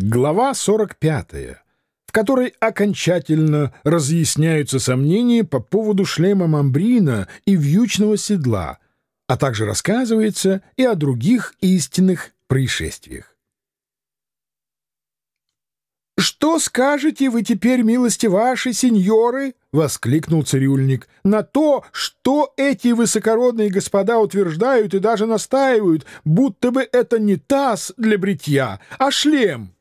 Глава 45, в которой окончательно разъясняются сомнения по поводу шлема мамбрина и вьючного седла, а также рассказывается и о других истинных происшествиях. «Что скажете вы теперь, милости ваши, сеньоры?» — воскликнул цирюльник. «На то, что эти высокородные господа утверждают и даже настаивают, будто бы это не таз для бритья, а шлем».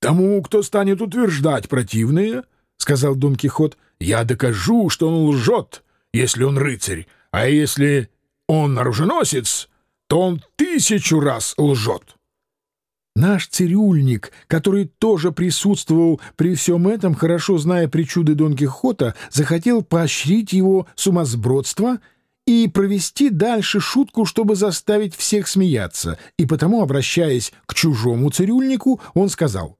«Тому, кто станет утверждать противное, — сказал Дон Кихот, — я докажу, что он лжет, если он рыцарь, а если он оруженосец, то он тысячу раз лжет». Наш цирюльник, который тоже присутствовал при всем этом, хорошо зная причуды Дон Кихота, захотел поощрить его сумасбродство и провести дальше шутку, чтобы заставить всех смеяться, и потому, обращаясь к чужому цирюльнику, он сказал —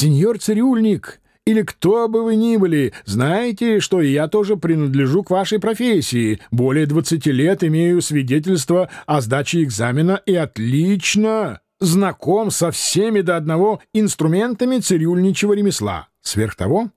«Сеньор цирюльник, или кто бы вы ни были, знаете, что я тоже принадлежу к вашей профессии, более двадцати лет имею свидетельство о сдаче экзамена и отлично знаком со всеми до одного инструментами цирюльничего ремесла. Сверх того,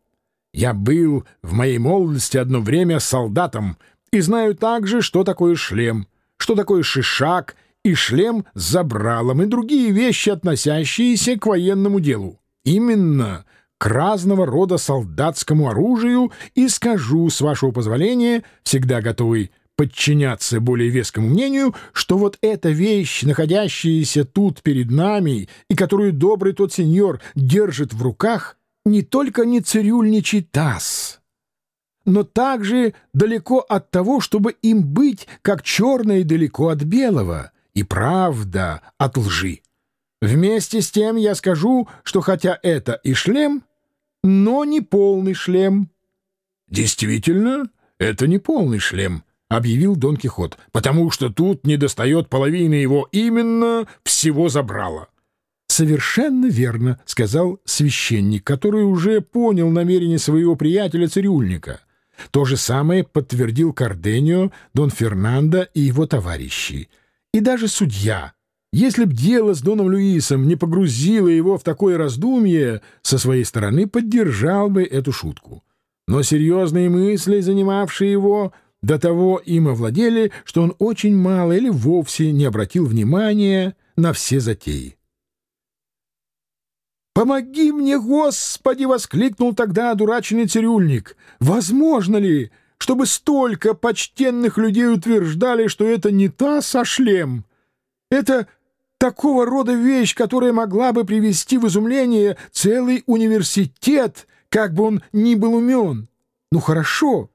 я был в моей молодости одно время солдатом и знаю также, что такое шлем, что такое шишак и шлем с забралом и другие вещи, относящиеся к военному делу именно к разного рода солдатскому оружию и скажу, с вашего позволения, всегда готовый подчиняться более вескому мнению, что вот эта вещь, находящаяся тут перед нами и которую добрый тот сеньор держит в руках, не только не цирюльничий таз, но также далеко от того, чтобы им быть, как черное далеко от белого, и правда от лжи. Вместе с тем я скажу, что хотя это и шлем, но не полный шлем. — Действительно, это не полный шлем, — объявил Дон Кихот, — потому что тут недостает половины его именно всего забрала. — Совершенно верно, — сказал священник, который уже понял намерение своего приятеля-цирюльника. То же самое подтвердил Карденио, Дон Фернандо и его товарищи. И даже судья — если б дело с Доном Луисом не погрузило его в такое раздумье, со своей стороны поддержал бы эту шутку. Но серьезные мысли, занимавшие его, до того им овладели, что он очень мало или вовсе не обратил внимания на все затеи. «Помоги мне, Господи!» — воскликнул тогда одураченный цирюльник. «Возможно ли, чтобы столько почтенных людей утверждали, что это не та со шлем? Это такого рода вещь, которая могла бы привести в изумление целый университет, как бы он ни был умен. Ну хорошо,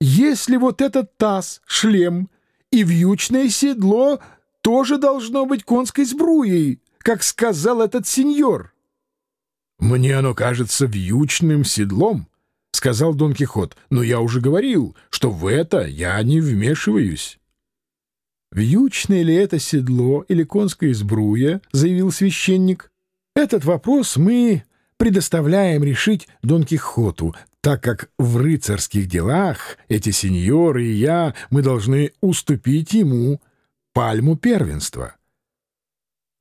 если вот этот таз, шлем и вьючное седло тоже должно быть конской сбруей, как сказал этот сеньор. — Мне оно кажется вьючным седлом, — сказал Дон Кихот, — но я уже говорил, что в это я не вмешиваюсь. «Вьючное ли это седло или конская сбруя?» — заявил священник. «Этот вопрос мы предоставляем решить Дон Кихоту, так как в рыцарских делах эти сеньоры и я, мы должны уступить ему пальму первенства».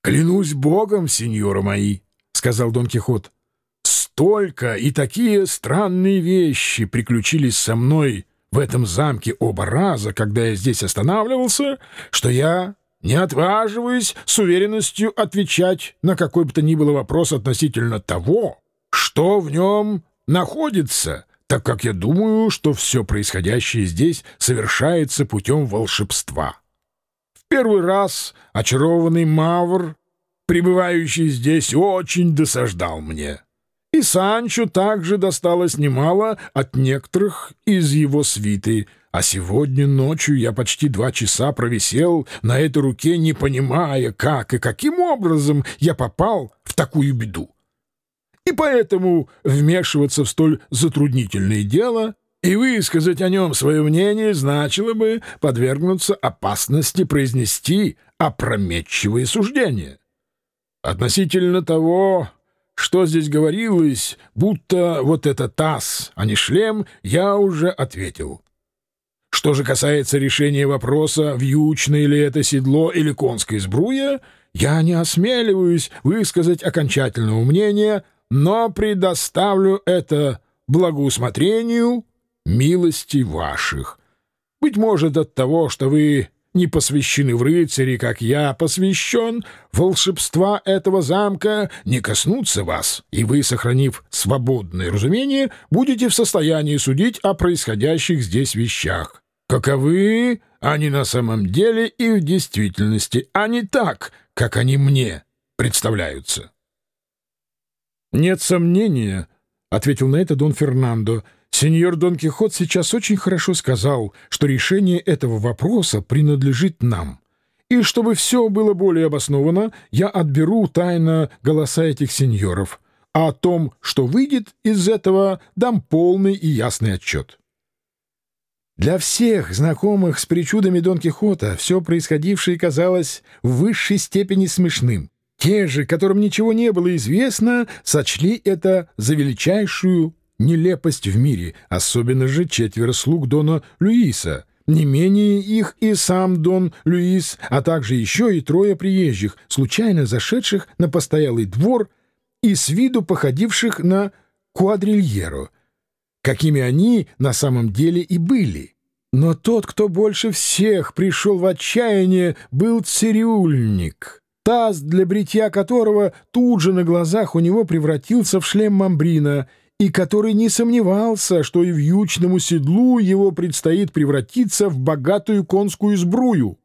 «Клянусь богом, сеньоры мои», — сказал Дон Кихот, — «столько и такие странные вещи приключились со мной» в этом замке оба раза, когда я здесь останавливался, что я не отваживаюсь с уверенностью отвечать на какой бы то ни было вопрос относительно того, что в нем находится, так как я думаю, что все происходящее здесь совершается путем волшебства. В первый раз очарованный Мавр, пребывающий здесь, очень досаждал мне. И Санчо также досталось немало от некоторых из его свиты, а сегодня ночью я почти два часа провисел на этой руке, не понимая, как и каким образом я попал в такую беду. И поэтому вмешиваться в столь затруднительное дело и высказать о нем свое мнение значило бы подвергнуться опасности произнести опрометчивые суждения. Относительно того, что здесь говорилось, будто вот это таз, а не шлем, я уже ответил. Что же касается решения вопроса, вьючное ли это седло или конская сбруя, я не осмеливаюсь высказать окончательного мнения, но предоставлю это благоусмотрению милости ваших. Быть может, от того, что вы не посвящены в рыцари, как я посвящен, волшебства этого замка не коснутся вас, и вы, сохранив свободное разумение, будете в состоянии судить о происходящих здесь вещах. Каковы они на самом деле и в действительности, а не так, как они мне представляются. «Нет сомнения», — ответил на это Дон Фернандо, — Сеньор Дон Кихот сейчас очень хорошо сказал, что решение этого вопроса принадлежит нам. И чтобы все было более обосновано, я отберу тайно голоса этих сеньоров, а о том, что выйдет из этого, дам полный и ясный отчет. Для всех, знакомых с причудами Дон Кихота, все происходившее казалось в высшей степени смешным. Те же, которым ничего не было известно, сочли это за величайшую нелепость в мире, особенно же четверо слуг Дона Луиса, не менее их и сам Дон Луис, а также еще и трое приезжих, случайно зашедших на постоялый двор и с виду походивших на квадрильеру, какими они на самом деле и были. Но тот, кто больше всех пришел в отчаяние, был цирюльник, таз для бритья которого тут же на глазах у него превратился в шлем мамбрина — и который не сомневался, что и вьючному седлу его предстоит превратиться в богатую конскую сбрую.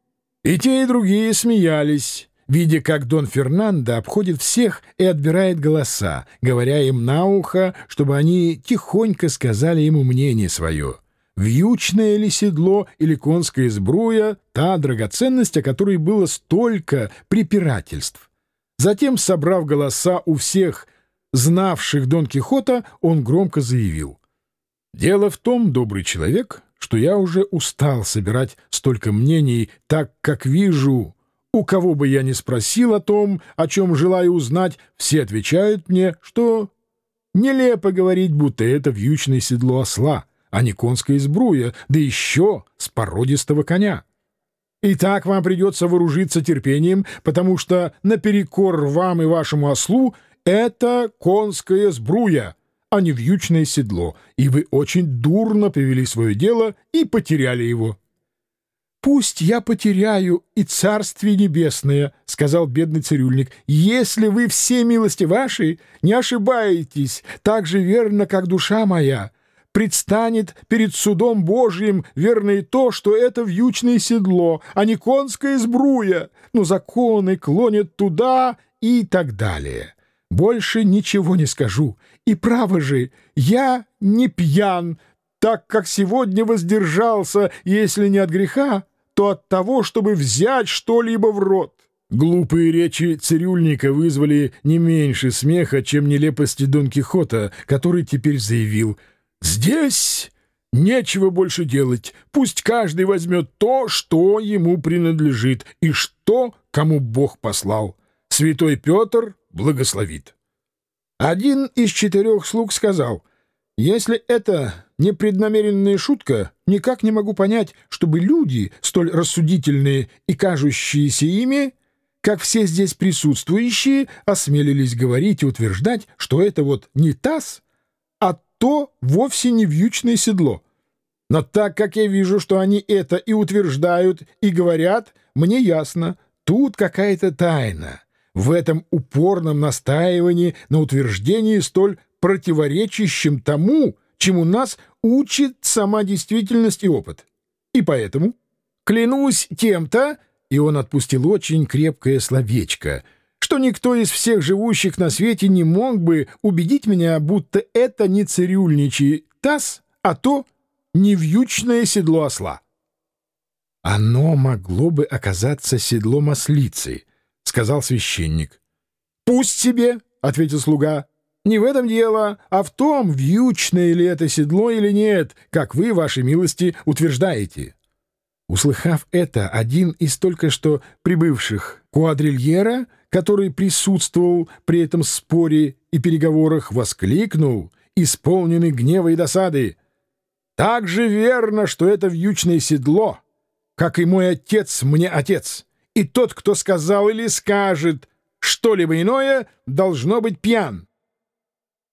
И те, и другие смеялись, видя, как Дон Фернандо обходит всех и отбирает голоса, говоря им на ухо, чтобы они тихонько сказали ему мнение свое. Вьючное ли седло или конская сбруя — та драгоценность, о которой было столько препирательств. Затем, собрав голоса у всех знавших Дон Кихота, он громко заявил. «Дело в том, добрый человек, что я уже устал собирать столько мнений, так как вижу, у кого бы я ни спросил о том, о чем желаю узнать, все отвечают мне, что нелепо говорить, будто это вьючное седло осла, а не конская сбруя, да еще с породистого коня». И так вам придется вооружиться терпением, потому что наперекор вам и вашему ослу это конская сбруя, а не вьючное седло, и вы очень дурно повели свое дело и потеряли его. «Пусть я потеряю и царствие небесное», — сказал бедный цирюльник, — «если вы все милости ваши не ошибаетесь так же верно, как душа моя» предстанет перед судом Божьим верно и то, что это вьючное седло, а не конская сбруя, но законы клонят туда и так далее. Больше ничего не скажу. И право же, я не пьян, так как сегодня воздержался, если не от греха, то от того, чтобы взять что-либо в рот. Глупые речи цирюльника вызвали не меньше смеха, чем нелепости Дон Кихота, который теперь заявил «Здесь нечего больше делать, пусть каждый возьмет то, что ему принадлежит, и что кому Бог послал. Святой Петр благословит. Один из четырех слуг сказал, «Если это непреднамеренная шутка, никак не могу понять, чтобы люди, столь рассудительные и кажущиеся ими, как все здесь присутствующие, осмелились говорить и утверждать, что это вот не таз, а то вовсе не вьючное седло. Но так как я вижу, что они это и утверждают, и говорят, мне ясно, тут какая-то тайна» в этом упорном настаивании на утверждении столь противоречащем тому, чему нас учит сама действительность и опыт. И поэтому клянусь тем-то, и он отпустил очень крепкое словечко, что никто из всех живущих на свете не мог бы убедить меня, будто это не цирюльничий таз, а то невьючное седло осла. Оно могло бы оказаться седлом ослицы —— сказал священник. — Пусть себе, — ответил слуга. — Не в этом дело, а в том, вьючное ли это седло или нет, как вы, вашей милости, утверждаете. Услыхав это, один из только что прибывших куадрильера, который присутствовал при этом споре и переговорах, воскликнул, исполненный гнева и досады. «Так же верно, что это вьючное седло, как и мой отец мне отец» и тот, кто сказал или скажет что-либо иное, должно быть пьян.